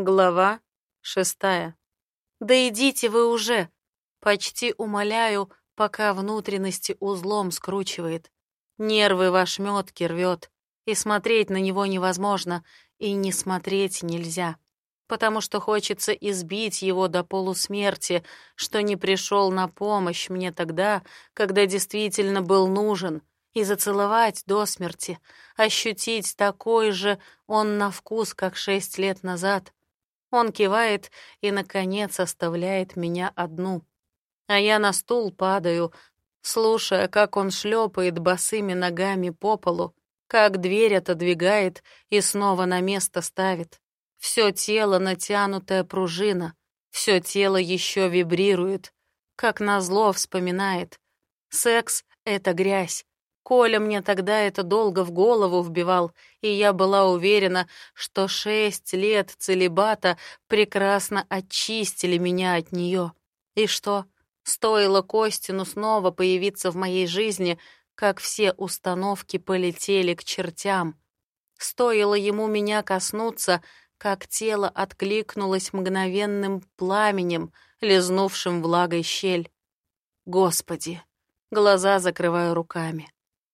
Глава шестая. «Да идите вы уже!» Почти умоляю, пока внутренности узлом скручивает. Нервы в ошметке рвет, и смотреть на него невозможно, и не смотреть нельзя, потому что хочется избить его до полусмерти, что не пришел на помощь мне тогда, когда действительно был нужен, и зацеловать до смерти, ощутить такой же он на вкус, как шесть лет назад — он кивает и, наконец, оставляет меня одну. А я на стул падаю, слушая, как он шлепает босыми ногами по полу, как дверь отодвигает и снова на место ставит. Все тело натянутая пружина, все тело еще вибрирует, как назло вспоминает. Секс — это грязь, Коля мне тогда это долго в голову вбивал, и я была уверена, что шесть лет целебата прекрасно очистили меня от нее. И что? Стоило Костину снова появиться в моей жизни, как все установки полетели к чертям. Стоило ему меня коснуться, как тело откликнулось мгновенным пламенем, лизнувшим влагой щель. Господи! Глаза закрываю руками.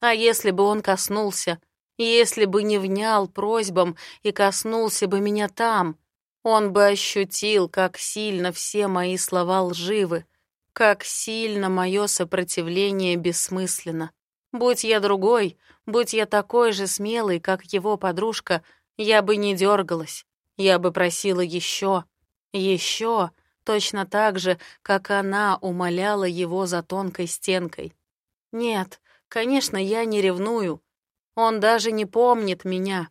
А если бы он коснулся, если бы не внял просьбам и коснулся бы меня там, он бы ощутил, как сильно все мои слова лживы, как сильно мое сопротивление бессмысленно. Будь я другой, будь я такой же смелый, как его подружка, я бы не дергалась, я бы просила еще, еще, точно так же, как она умоляла его за тонкой стенкой. Нет, Конечно, я не ревную. Он даже не помнит меня.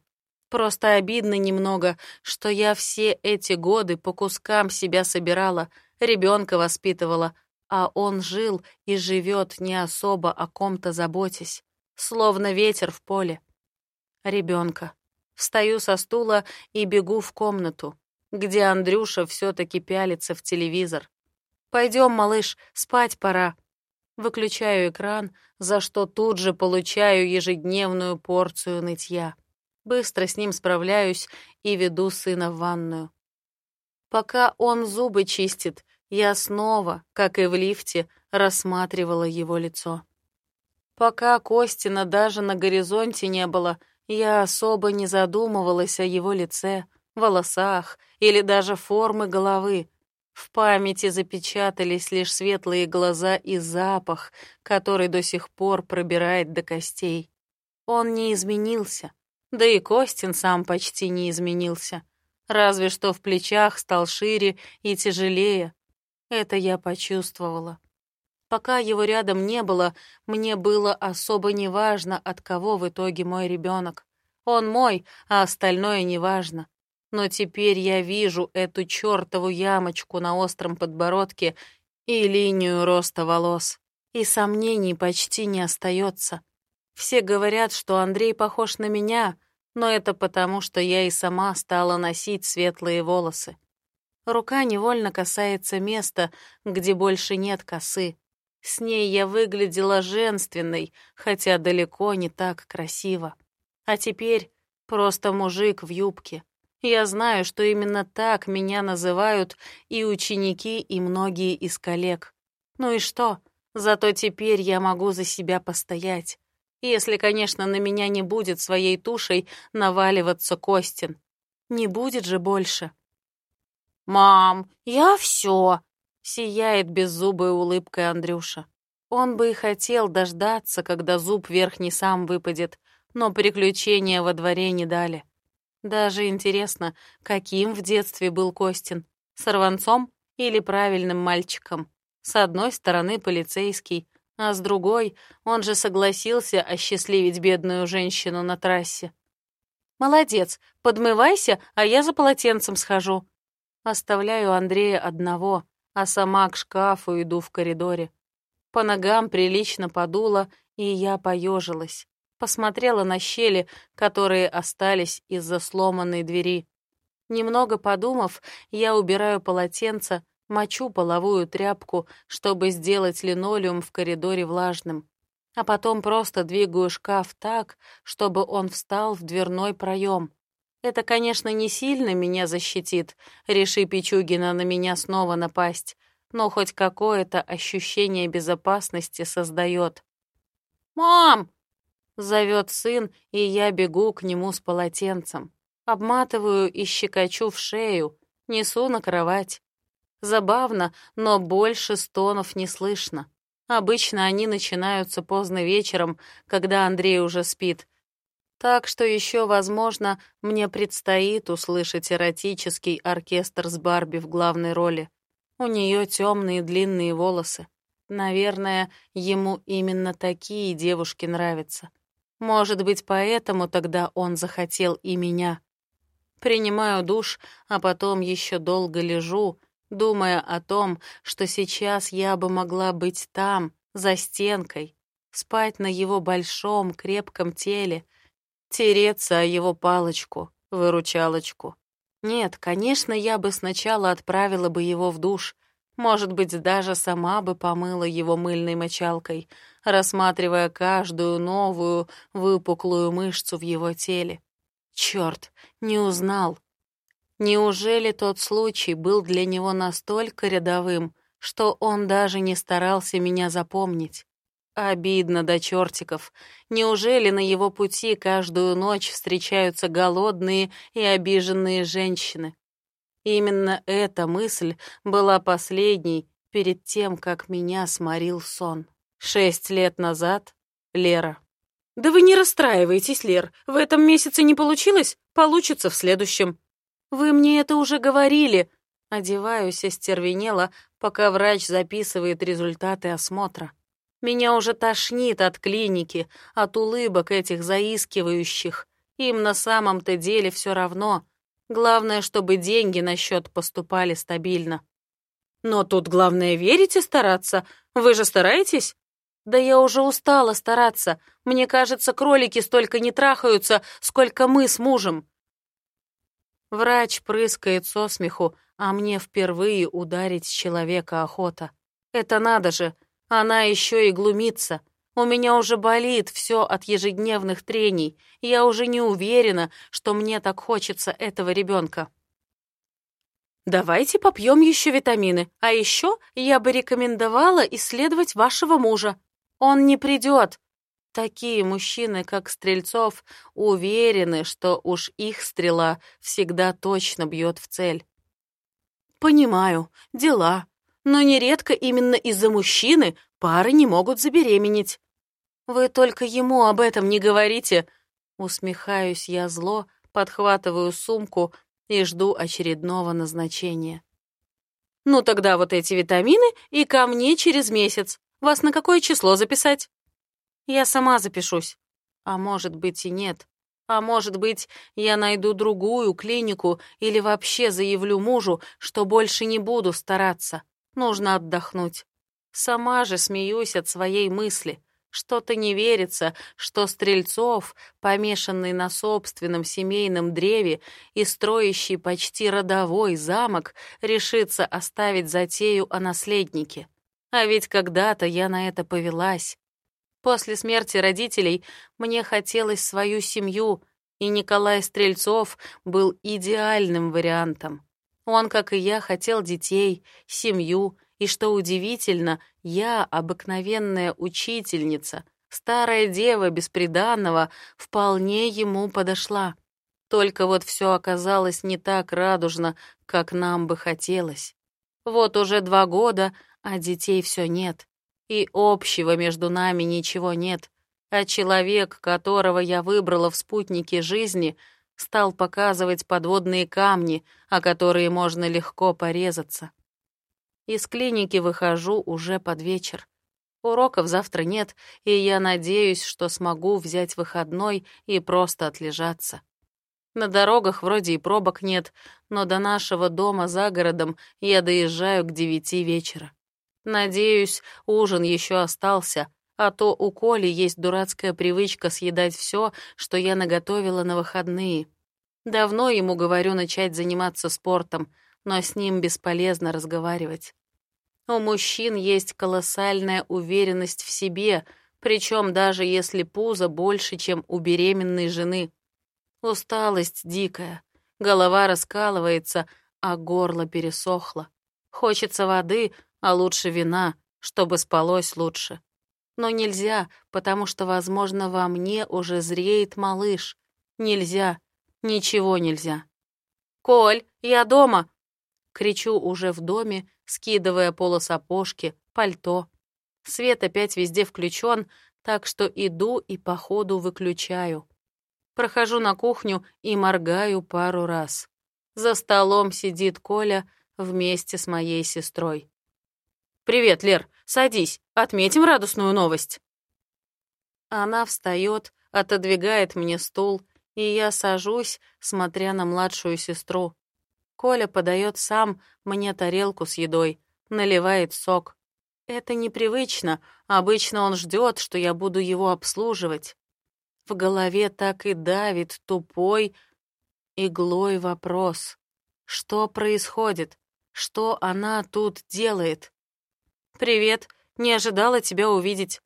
Просто обидно немного, что я все эти годы по кускам себя собирала, ребенка воспитывала, а он жил и живет не особо о ком-то заботясь, словно ветер в поле. Ребенка. Встаю со стула и бегу в комнату, где Андрюша все-таки пялится в телевизор. Пойдем, малыш, спать пора. Выключаю экран, за что тут же получаю ежедневную порцию нытья. Быстро с ним справляюсь и веду сына в ванную. Пока он зубы чистит, я снова, как и в лифте, рассматривала его лицо. Пока Костина даже на горизонте не было, я особо не задумывалась о его лице, волосах или даже формы головы, в памяти запечатались лишь светлые глаза и запах, который до сих пор пробирает до костей. Он не изменился, да и Костин сам почти не изменился, разве что в плечах стал шире и тяжелее. Это я почувствовала. Пока его рядом не было, мне было особо неважно, от кого в итоге мой ребенок. Он мой, а остальное неважно. Но теперь я вижу эту чертову ямочку на остром подбородке и линию роста волос. И сомнений почти не остается. Все говорят, что Андрей похож на меня, но это потому, что я и сама стала носить светлые волосы. Рука невольно касается места, где больше нет косы. С ней я выглядела женственной, хотя далеко не так красиво. А теперь просто мужик в юбке. Я знаю, что именно так меня называют и ученики, и многие из коллег. Ну и что? Зато теперь я могу за себя постоять. Если, конечно, на меня не будет своей тушей наваливаться Костин. Не будет же больше. «Мам, я все!» — сияет беззубой улыбкой Андрюша. Он бы и хотел дождаться, когда зуб верхний сам выпадет, но приключения во дворе не дали. Даже интересно, каким в детстве был Костин? Сорванцом или правильным мальчиком? С одной стороны полицейский, а с другой он же согласился осчастливить бедную женщину на трассе. «Молодец, подмывайся, а я за полотенцем схожу». Оставляю Андрея одного, а сама к шкафу иду в коридоре. По ногам прилично подуло, и я поежилась посмотрела на щели, которые остались из-за сломанной двери. Немного подумав, я убираю полотенце, мочу половую тряпку, чтобы сделать линолеум в коридоре влажным. А потом просто двигаю шкаф так, чтобы он встал в дверной проем. Это, конечно, не сильно меня защитит, реши Пичугина на меня снова напасть, но хоть какое-то ощущение безопасности создает. «Мам!» — зовет сын, и я бегу к нему с полотенцем. Обматываю и щекочу в шею, несу на кровать. Забавно, но больше стонов не слышно. Обычно они начинаются поздно вечером, когда Андрей уже спит. Так что еще, возможно, мне предстоит услышать эротический оркестр с Барби в главной роли. У нее темные длинные волосы. Наверное, ему именно такие девушки нравятся. Может быть, поэтому тогда он захотел и меня. Принимаю душ, а потом еще долго лежу, думая о том, что сейчас я бы могла быть там, за стенкой, спать на его большом, крепком теле, тереться о его палочку, выручалочку. Нет, конечно, я бы сначала отправила бы его в душ, может быть, даже сама бы помыла его мыльной мочалкой, рассматривая каждую новую выпуклую мышцу в его теле. Черт, не узнал. Неужели тот случай был для него настолько рядовым, что он даже не старался меня запомнить? Обидно до чертиков. Неужели на его пути каждую ночь встречаются голодные и обиженные женщины? Именно эта мысль была последней перед тем, как меня сморил сон. Шесть лет назад Лера. «Да вы не расстраивайтесь, Лер. В этом месяце не получилось? Получится в следующем». «Вы мне это уже говорили». Одеваюсь остервенела, пока врач записывает результаты осмотра. Меня уже тошнит от клиники, от улыбок этих заискивающих. Им на самом-то деле все равно. Главное, чтобы деньги на счет поступали стабильно. Но тут главное верить и стараться. Вы же стараетесь? Да я уже устала стараться. Мне кажется, кролики столько не трахаются, сколько мы с мужем. Врач прыскает со смеху, а мне впервые ударить человека охота. Это надо же, она еще и глумится. У меня уже болит все от ежедневных трений. Я уже не уверена, что мне так хочется этого ребенка. Давайте попьем еще витамины. А еще я бы рекомендовала исследовать вашего мужа. Он не придет. Такие мужчины, как Стрельцов, уверены, что уж их стрела всегда точно бьет в цель. Понимаю, дела. Но нередко именно из-за мужчины пары не могут забеременеть. Вы только ему об этом не говорите. Усмехаюсь я зло, подхватываю сумку и жду очередного назначения. Ну тогда вот эти витамины и ко мне через месяц. Вас на какое число записать? Я сама запишусь. А может быть и нет. А может быть, я найду другую клинику или вообще заявлю мужу, что больше не буду стараться. Нужно отдохнуть. Сама же смеюсь от своей мысли. Что-то не верится, что Стрельцов, помешанный на собственном семейном древе и строящий почти родовой замок, решится оставить затею о наследнике. А ведь когда-то я на это повелась. После смерти родителей мне хотелось свою семью, и Николай Стрельцов был идеальным вариантом. Он, как и я, хотел детей, семью, и, что удивительно, я, обыкновенная учительница, старая дева бесприданного, вполне ему подошла. Только вот все оказалось не так радужно, как нам бы хотелось. Вот уже два года, а детей все нет. И общего между нами ничего нет. А человек, которого я выбрала в спутнике жизни, стал показывать подводные камни, о которые можно легко порезаться. Из клиники выхожу уже под вечер. Уроков завтра нет, и я надеюсь, что смогу взять выходной и просто отлежаться. На дорогах вроде и пробок нет, но до нашего дома за городом я доезжаю к девяти вечера. Надеюсь, ужин еще остался, а то у Коли есть дурацкая привычка съедать все, что я наготовила на выходные. Давно ему говорю начать заниматься спортом, но с ним бесполезно разговаривать. У мужчин есть колоссальная уверенность в себе, причем даже если пузо больше, чем у беременной жены. Усталость дикая, голова раскалывается, а горло пересохло. Хочется воды, а лучше вина, чтобы спалось лучше. Но нельзя, потому что, возможно, во мне уже зреет малыш. Нельзя, ничего нельзя. «Коль, я дома!» Кричу уже в доме, скидывая полосапожки, пальто. Свет опять везде включен, так что иду и по ходу выключаю. Прохожу на кухню и моргаю пару раз. За столом сидит Коля вместе с моей сестрой. «Привет, Лер, садись, отметим радостную новость». Она встает, отодвигает мне стул, и я сажусь, смотря на младшую сестру. Коля подает сам мне тарелку с едой, наливает сок. Это непривычно, обычно он ждет, что я буду его обслуживать. В голове так и давит тупой иглой вопрос. Что происходит? Что она тут делает? «Привет, не ожидала тебя увидеть».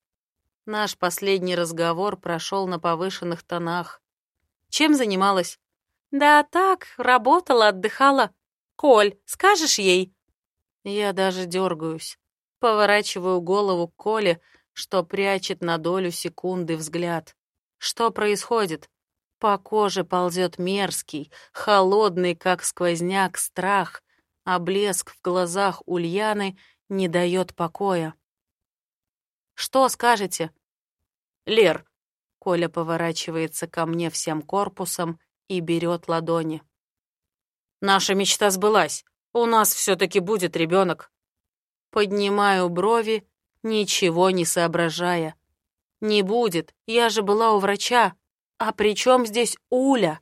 Наш последний разговор прошел на повышенных тонах. Чем занималась? Да так, работала, отдыхала. Коль, скажешь ей? Я даже дергаюсь. Поворачиваю голову к Коле, что прячет на долю секунды взгляд. Что происходит? По коже ползет мерзкий, холодный, как сквозняк, страх, а блеск в глазах Ульяны не дает покоя. «Что скажете?» «Лер, Коля поворачивается ко мне всем корпусом и берет ладони. «Наша мечта сбылась. У нас все-таки будет ребенок. Поднимаю брови, ничего не соображая. «Не будет, я же была у врача. А при чем здесь Уля?»